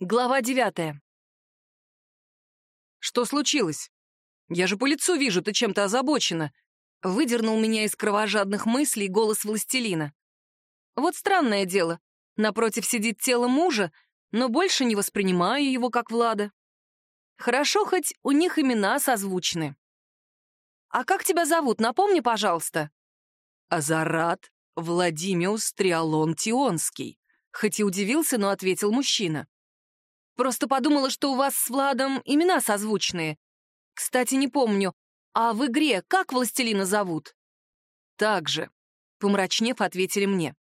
Глава девятая. «Что случилось? Я же по лицу вижу, ты чем-то озабочена», — выдернул меня из кровожадных мыслей голос властелина. «Вот странное дело. Напротив сидит тело мужа, но больше не воспринимаю его как Влада. Хорошо, хоть у них имена созвучны. А как тебя зовут, напомни, пожалуйста». «Азарат Владимиус Триалон Тионский», хоть и удивился, но ответил мужчина. Просто подумала, что у вас с Владом имена созвучные. Кстати, не помню, а в игре как властелина зовут?» «Так же», — помрачнев, ответили мне.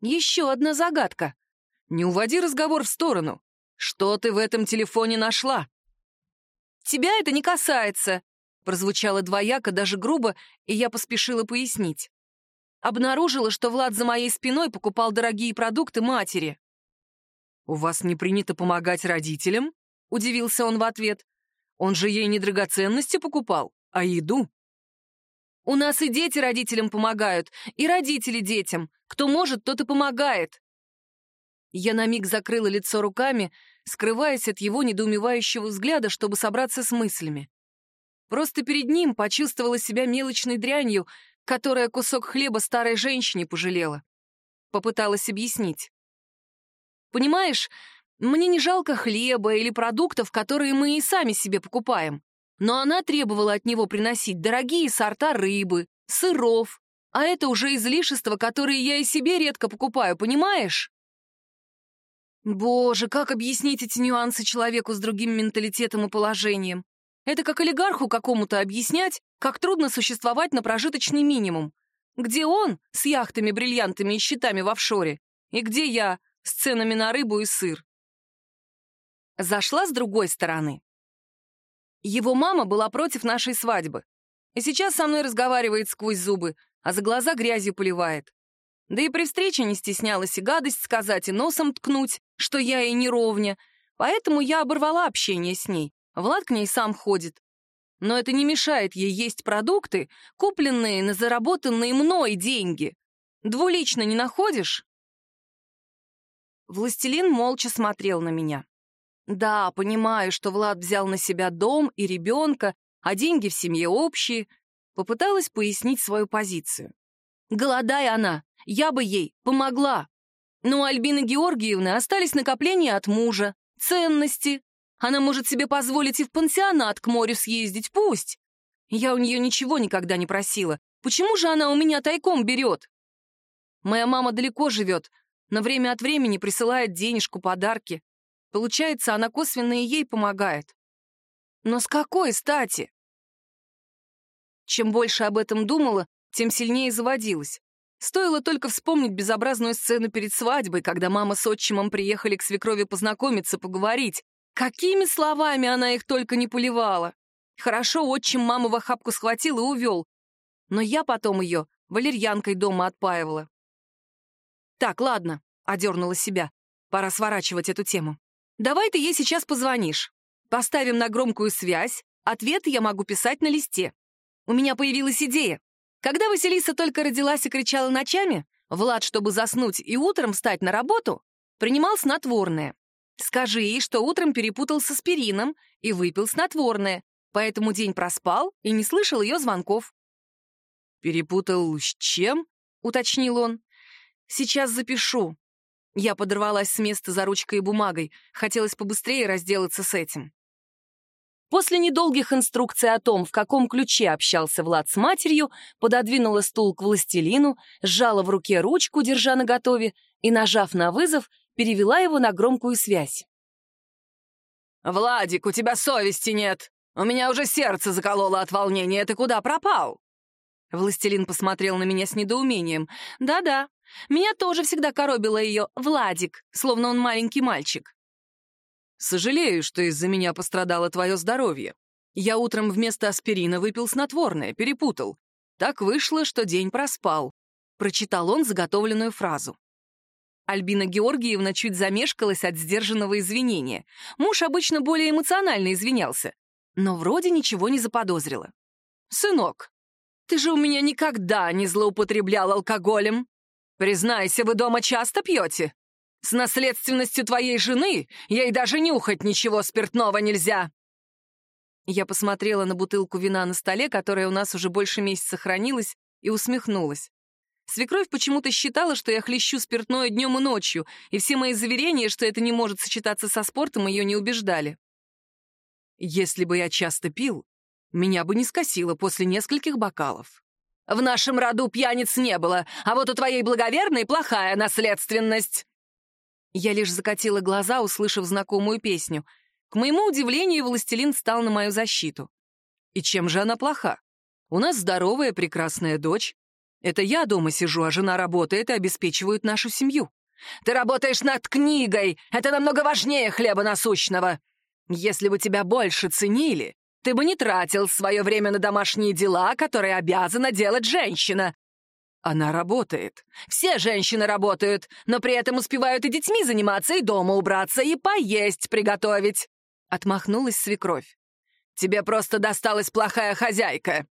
«Еще одна загадка. Не уводи разговор в сторону. Что ты в этом телефоне нашла?» «Тебя это не касается», — прозвучало двояко, даже грубо, и я поспешила пояснить. Обнаружила, что Влад за моей спиной покупал дорогие продукты матери. «У вас не принято помогать родителям?» — удивился он в ответ. «Он же ей не драгоценности покупал, а еду». «У нас и дети родителям помогают, и родители детям. Кто может, тот и помогает». Я на миг закрыла лицо руками, скрываясь от его недоумевающего взгляда, чтобы собраться с мыслями. Просто перед ним почувствовала себя мелочной дрянью, которая кусок хлеба старой женщине пожалела. Попыталась объяснить. Понимаешь, мне не жалко хлеба или продуктов, которые мы и сами себе покупаем. Но она требовала от него приносить дорогие сорта рыбы, сыров, а это уже излишества, которые я и себе редко покупаю, понимаешь? Боже, как объяснить эти нюансы человеку с другим менталитетом и положением? Это как олигарху какому-то объяснять, как трудно существовать на прожиточный минимум. Где он с яхтами, бриллиантами и счетами в офшоре? И где я с ценами на рыбу и сыр. Зашла с другой стороны. Его мама была против нашей свадьбы. И сейчас со мной разговаривает сквозь зубы, а за глаза грязью поливает. Да и при встрече не стеснялась и гадость сказать, и носом ткнуть, что я ей не ровня. Поэтому я оборвала общение с ней. Влад к ней сам ходит. Но это не мешает ей есть продукты, купленные на заработанные мной деньги. Двулично не находишь? Властелин молча смотрел на меня. Да, понимаю, что Влад взял на себя дом и ребенка, а деньги в семье общие. Попыталась пояснить свою позицию. Голодая она, я бы ей помогла. Но у Альбины Георгиевны остались накопления от мужа, ценности. Она может себе позволить и в пансионат к морю съездить, пусть. Я у нее ничего никогда не просила. Почему же она у меня тайком берет? Моя мама далеко живет, но время от времени присылает денежку, подарки. Получается, она косвенно и ей помогает. Но с какой стати? Чем больше об этом думала, тем сильнее заводилась. Стоило только вспомнить безобразную сцену перед свадьбой, когда мама с отчимом приехали к свекрови познакомиться, поговорить. Какими словами она их только не поливала. Хорошо, отчим маму в охапку схватил и увел. Но я потом ее валерьянкой дома отпаивала. «Так, ладно», — одернула себя. «Пора сворачивать эту тему. Давай ты ей сейчас позвонишь. Поставим на громкую связь. Ответы я могу писать на листе. У меня появилась идея. Когда Василиса только родилась и кричала ночами, Влад, чтобы заснуть и утром встать на работу, принимал снотворное. Скажи ей, что утром перепутал с аспирином и выпил снотворное, поэтому день проспал и не слышал ее звонков. «Перепутал с чем?» — уточнил он. Сейчас запишу». Я подорвалась с места за ручкой и бумагой. Хотелось побыстрее разделаться с этим. После недолгих инструкций о том, в каком ключе общался Влад с матерью, пододвинула стул к властелину, сжала в руке ручку, держа наготове, и, нажав на вызов, перевела его на громкую связь. «Владик, у тебя совести нет! У меня уже сердце закололо от волнения, ты куда пропал?» Властелин посмотрел на меня с недоумением. «Да-да, меня тоже всегда коробило ее Владик, словно он маленький мальчик. «Сожалею, что из-за меня пострадало твое здоровье. Я утром вместо аспирина выпил снотворное, перепутал. Так вышло, что день проспал», — прочитал он заготовленную фразу. Альбина Георгиевна чуть замешкалась от сдержанного извинения. Муж обычно более эмоционально извинялся, но вроде ничего не заподозрила. «Сынок, ты же у меня никогда не злоупотреблял алкоголем. Признайся, вы дома часто пьете?» С наследственностью твоей жены ей даже нюхать ничего спиртного нельзя!» Я посмотрела на бутылку вина на столе, которая у нас уже больше месяца хранилась, и усмехнулась. Свекровь почему-то считала, что я хлещу спиртное днем и ночью, и все мои заверения, что это не может сочетаться со спортом, ее не убеждали. Если бы я часто пил, меня бы не скосило после нескольких бокалов. В нашем роду пьяниц не было, а вот у твоей благоверной плохая наследственность. Я лишь закатила глаза, услышав знакомую песню. К моему удивлению, властелин стал на мою защиту. И чем же она плоха? У нас здоровая, прекрасная дочь. Это я дома сижу, а жена работает и обеспечивает нашу семью. Ты работаешь над книгой! Это намного важнее хлеба насущного! Если бы тебя больше ценили, ты бы не тратил свое время на домашние дела, которые обязана делать женщина. Она работает. Все женщины работают, но при этом успевают и детьми заниматься, и дома убраться, и поесть приготовить. Отмахнулась свекровь. Тебе просто досталась плохая хозяйка.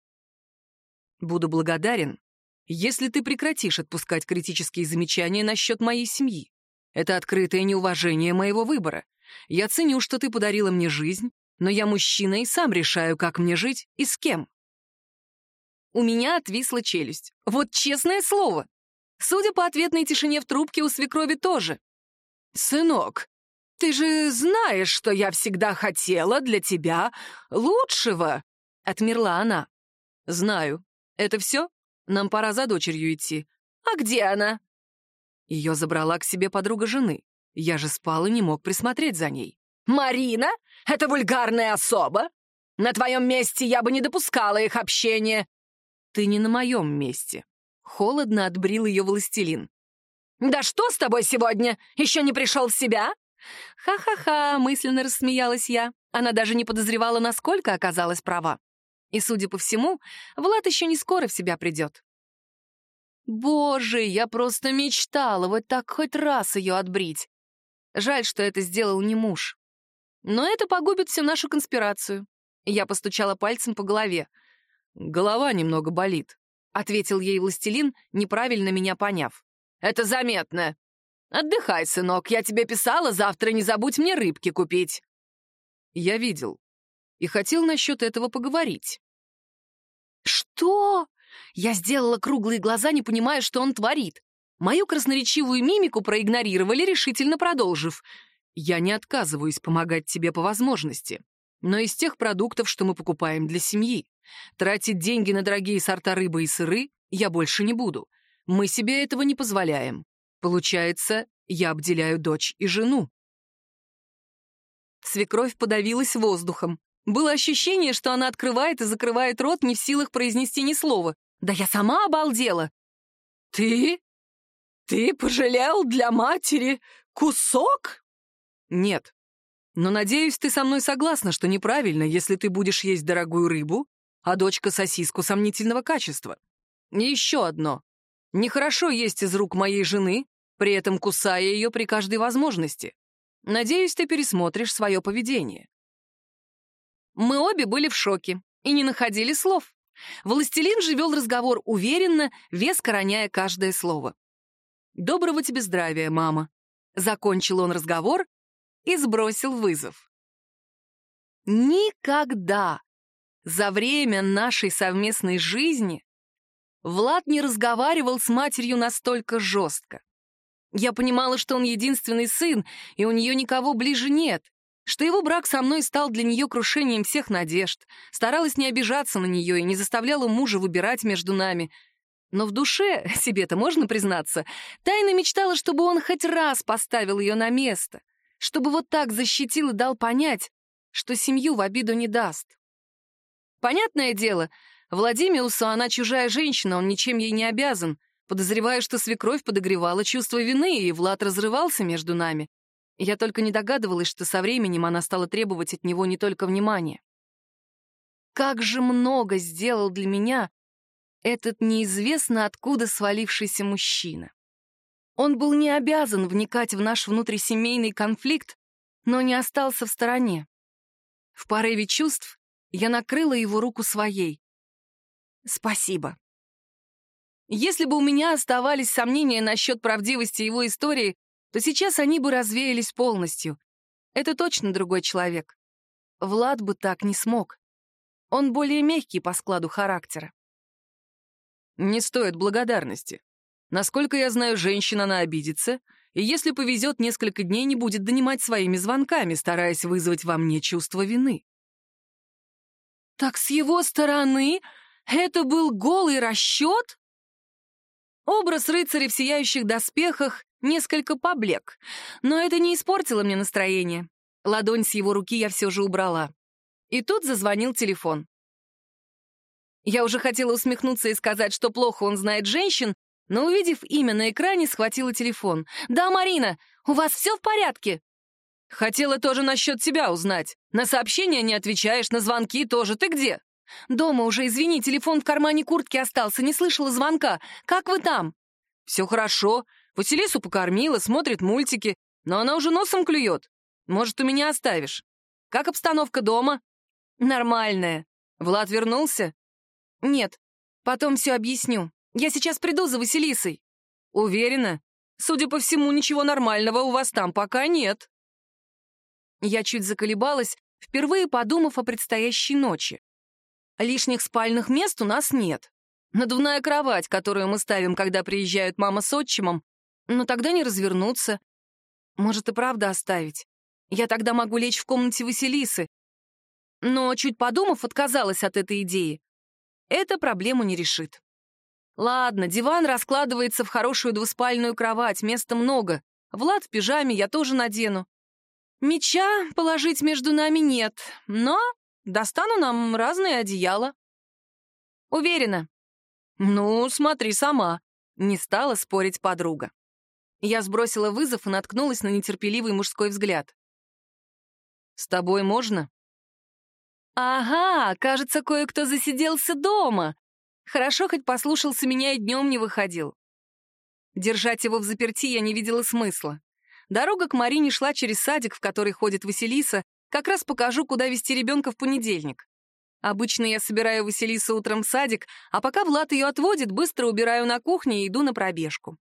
Буду благодарен, если ты прекратишь отпускать критические замечания насчет моей семьи. Это открытое неуважение моего выбора. Я ценю, что ты подарила мне жизнь, но я мужчина и сам решаю, как мне жить и с кем. У меня отвисла челюсть. Вот честное слово. Судя по ответной тишине в трубке, у свекрови тоже. «Сынок, ты же знаешь, что я всегда хотела для тебя лучшего!» — отмерла она. «Знаю. Это все? Нам пора за дочерью идти». «А где она?» Ее забрала к себе подруга жены. Я же спал и не мог присмотреть за ней. «Марина? Это вульгарная особа? На твоем месте я бы не допускала их общения. «Ты не на моем месте». Холодно отбрил ее властелин. «Да что с тобой сегодня? Еще не пришел в себя?» «Ха-ха-ха», — мысленно рассмеялась я. Она даже не подозревала, насколько оказалась права. И, судя по всему, Влад еще не скоро в себя придет. Боже, я просто мечтала вот так хоть раз ее отбрить. Жаль, что это сделал не муж. Но это погубит всю нашу конспирацию. Я постучала пальцем по голове. «Голова немного болит», — ответил ей властелин, неправильно меня поняв. «Это заметно. Отдыхай, сынок, я тебе писала, завтра не забудь мне рыбки купить». Я видел и хотел насчет этого поговорить. «Что?» Я сделала круглые глаза, не понимая, что он творит. Мою красноречивую мимику проигнорировали, решительно продолжив. «Я не отказываюсь помогать тебе по возможности, но из тех продуктов, что мы покупаем для семьи. Тратить деньги на дорогие сорта рыбы и сыры я больше не буду. Мы себе этого не позволяем. Получается, я обделяю дочь и жену. Свекровь подавилась воздухом. Было ощущение, что она открывает и закрывает рот, не в силах произнести ни слова. Да я сама обалдела. «Ты? Ты пожалел для матери кусок?» «Нет. Но, надеюсь, ты со мной согласна, что неправильно, если ты будешь есть дорогую рыбу, а дочка сосиску сомнительного качества. И еще одно. Нехорошо есть из рук моей жены, при этом кусая ее при каждой возможности. Надеюсь, ты пересмотришь свое поведение. Мы обе были в шоке и не находили слов. Властелин же вел разговор уверенно, веско роняя каждое слово. «Доброго тебе здравия, мама!» Закончил он разговор и сбросил вызов. Никогда за время нашей совместной жизни Влад не разговаривал с матерью настолько жестко. Я понимала, что он единственный сын, и у нее никого ближе нет, что его брак со мной стал для нее крушением всех надежд, старалась не обижаться на нее и не заставляла мужа выбирать между нами. Но в душе, себе-то можно признаться, тайно мечтала, чтобы он хоть раз поставил ее на место, чтобы вот так защитил и дал понять, что семью в обиду не даст. Понятное дело, Владимирусу она чужая женщина, он ничем ей не обязан. Подозреваю, что свекровь подогревала чувство вины, и Влад разрывался между нами. Я только не догадывалась, что со временем она стала требовать от него не только внимания. Как же много сделал для меня этот неизвестно откуда свалившийся мужчина. Он был не обязан вникать в наш внутрисемейный конфликт, но не остался в стороне. В порыве чувств я накрыла его руку своей. «Спасибо». Если бы у меня оставались сомнения насчет правдивости его истории, то сейчас они бы развеялись полностью. Это точно другой человек. Влад бы так не смог. Он более мягкий по складу характера. Не стоит благодарности. Насколько я знаю, женщина она обидится, и если повезет, несколько дней не будет донимать своими звонками, стараясь вызвать во мне чувство вины. Так с его стороны это был голый расчет? Образ рыцаря в сияющих доспехах несколько поблек, но это не испортило мне настроение. Ладонь с его руки я все же убрала. И тут зазвонил телефон. Я уже хотела усмехнуться и сказать, что плохо он знает женщин, но, увидев имя на экране, схватила телефон. «Да, Марина, у вас все в порядке?» «Хотела тоже насчет тебя узнать. На сообщения не отвечаешь, на звонки тоже. Ты где?» «Дома уже, извини, телефон в кармане куртки остался, не слышала звонка. Как вы там?» «Все хорошо. Василису покормила, смотрит мультики, но она уже носом клюет. Может, у меня оставишь? Как обстановка дома?» «Нормальная». «Влад вернулся?» «Нет, потом все объясню. Я сейчас приду за Василисой». «Уверена? Судя по всему, ничего нормального у вас там пока нет». Я чуть заколебалась, впервые подумав о предстоящей ночи. Лишних спальных мест у нас нет. Надувная кровать, которую мы ставим, когда приезжают мама с отчимом, но тогда не развернуться. Может, и правда оставить. Я тогда могу лечь в комнате Василисы. Но, чуть подумав, отказалась от этой идеи. Это проблему не решит. Ладно, диван раскладывается в хорошую двуспальную кровать, места много. Влад в пижаме я тоже надену. Меча положить между нами нет, но достану нам разные одеяла. Уверена. Ну, смотри сама. Не стала спорить подруга. Я сбросила вызов и наткнулась на нетерпеливый мужской взгляд. «С тобой можно?» «Ага, кажется, кое-кто засиделся дома. Хорошо, хоть послушался меня и днем не выходил. Держать его в заперти я не видела смысла. Дорога к Марине шла через садик, в который ходит Василиса. Как раз покажу, куда вести ребенка в понедельник. Обычно я собираю Василису утром в садик, а пока Влад ее отводит, быстро убираю на кухне и иду на пробежку.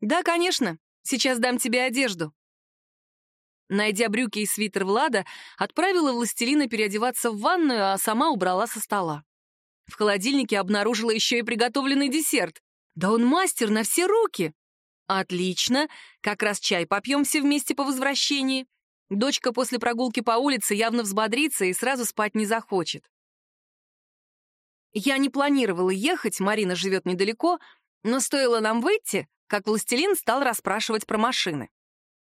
«Да, конечно. Сейчас дам тебе одежду». Найдя брюки и свитер Влада, отправила властелина переодеваться в ванную, а сама убрала со стола. В холодильнике обнаружила еще и приготовленный десерт. Да он мастер на все руки! Отлично, как раз чай попьем все вместе по возвращении. Дочка после прогулки по улице явно взбодрится и сразу спать не захочет. Я не планировала ехать, Марина живет недалеко, но стоило нам выйти, как властелин стал расспрашивать про машины.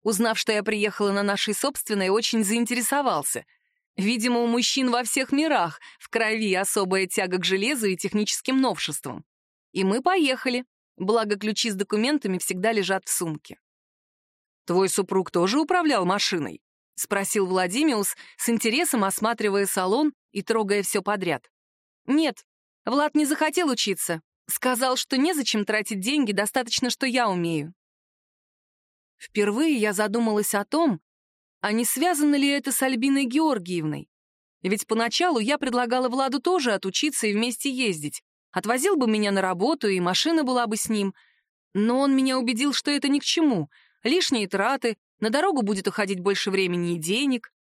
Узнав, что я приехала на нашей собственной, очень заинтересовался — Видимо, у мужчин во всех мирах в крови особая тяга к железу и техническим новшествам. И мы поехали, благо ключи с документами всегда лежат в сумке. «Твой супруг тоже управлял машиной?» — спросил Владимиус, с интересом осматривая салон и трогая все подряд. «Нет, Влад не захотел учиться. Сказал, что незачем тратить деньги, достаточно, что я умею». Впервые я задумалась о том, а не связано ли это с Альбиной Георгиевной? Ведь поначалу я предлагала Владу тоже отучиться и вместе ездить. Отвозил бы меня на работу, и машина была бы с ним. Но он меня убедил, что это ни к чему. Лишние траты, на дорогу будет уходить больше времени и денег.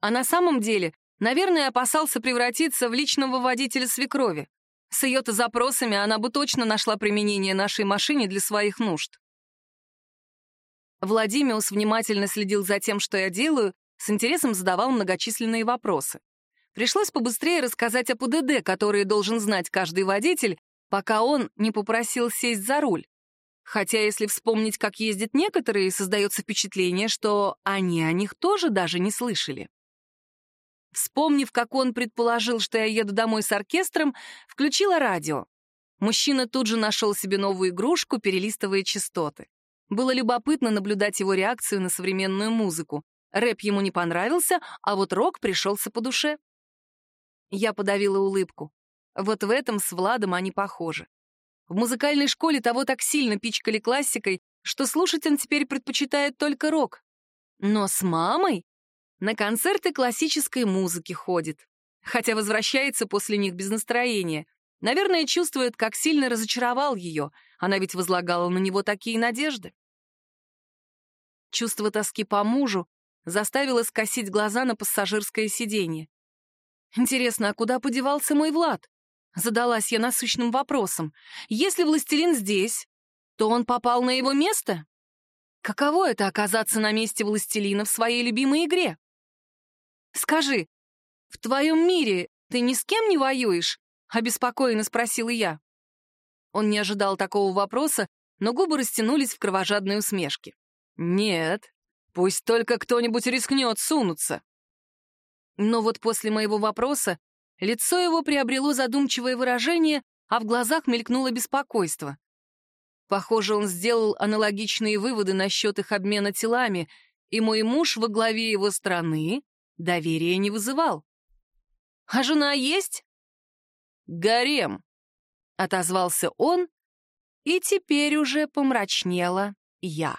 А на самом деле, наверное, опасался превратиться в личного водителя свекрови. С ее-то запросами она бы точно нашла применение нашей машине для своих нужд. Владимиус внимательно следил за тем, что я делаю, с интересом задавал многочисленные вопросы. Пришлось побыстрее рассказать о ПДД, которые должен знать каждый водитель, пока он не попросил сесть за руль. Хотя, если вспомнить, как ездят некоторые, создается впечатление, что они о них тоже даже не слышали. Вспомнив, как он предположил, что я еду домой с оркестром, включила радио. Мужчина тут же нашел себе новую игрушку, перелистывая частоты. Было любопытно наблюдать его реакцию на современную музыку. Рэп ему не понравился, а вот рок пришелся по душе. Я подавила улыбку. Вот в этом с Владом они похожи. В музыкальной школе того так сильно пичкали классикой, что слушать он теперь предпочитает только рок. Но с мамой на концерты классической музыки ходит. Хотя возвращается после них без настроения. Наверное, чувствует, как сильно разочаровал ее. Она ведь возлагала на него такие надежды. Чувство тоски по мужу заставило скосить глаза на пассажирское сиденье. Интересно, а куда подевался мой Влад? Задалась я насущным вопросом. Если властелин здесь, то он попал на его место? Каково это оказаться на месте властелина в своей любимой игре? Скажи, в твоем мире ты ни с кем не воюешь? Обеспокоенно спросила я. Он не ожидал такого вопроса, но губы растянулись в кровожадной усмешке. «Нет, пусть только кто-нибудь рискнет сунуться». Но вот после моего вопроса лицо его приобрело задумчивое выражение, а в глазах мелькнуло беспокойство. Похоже, он сделал аналогичные выводы насчет их обмена телами, и мой муж во главе его страны доверия не вызывал. «А жена есть?» «Гарем», — отозвался он, и теперь уже помрачнела я.